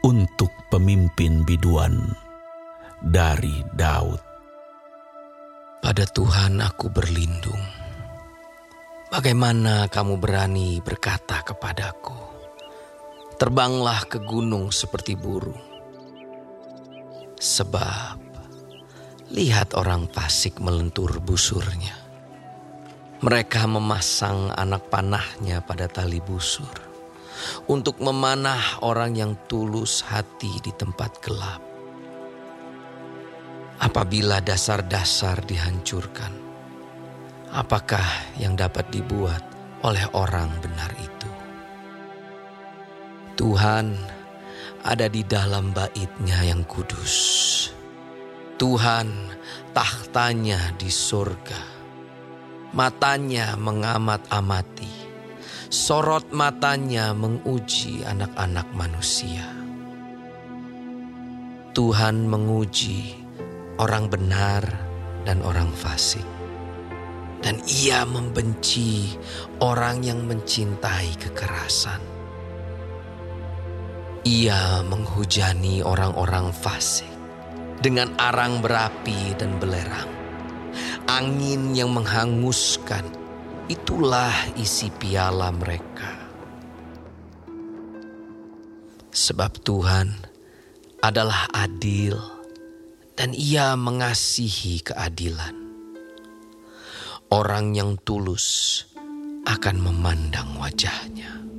untuk pemimpin biduan dari Daud. Pada Tuhan aku berlindung. Bagaimana kamu berani berkata kepadaku, "Terbanglah ke gunung seperti burung"? Sebab lihat orang fasik melentur busurnya. Mereka memasang anak panahnya pada tali busur untuk memanah orang yang tulus hati di tempat gelap apabila dasar-dasar dihancurkan, apakah yang dapat dibuat oleh orang benar itu? Tuhan ada di dalam baitnya yang kudus. Tuhan tahtanya di surga. Matanya mengamat-amati. Sorot matanya menguji anak-anak manusia. Tuhan menguji orang benar dan orang fasik. Dan ia membenci orang yang mencintai kekerasan. Ia menghujani orang-orang fasik dengan arang berapi dan belerang. Angin yang menghanguskan, itulah isi piala mereka. Sebab Tuhan adalah adil dan ia mengasihi keadilan. Orang yang tulus akan memandang wajahnya.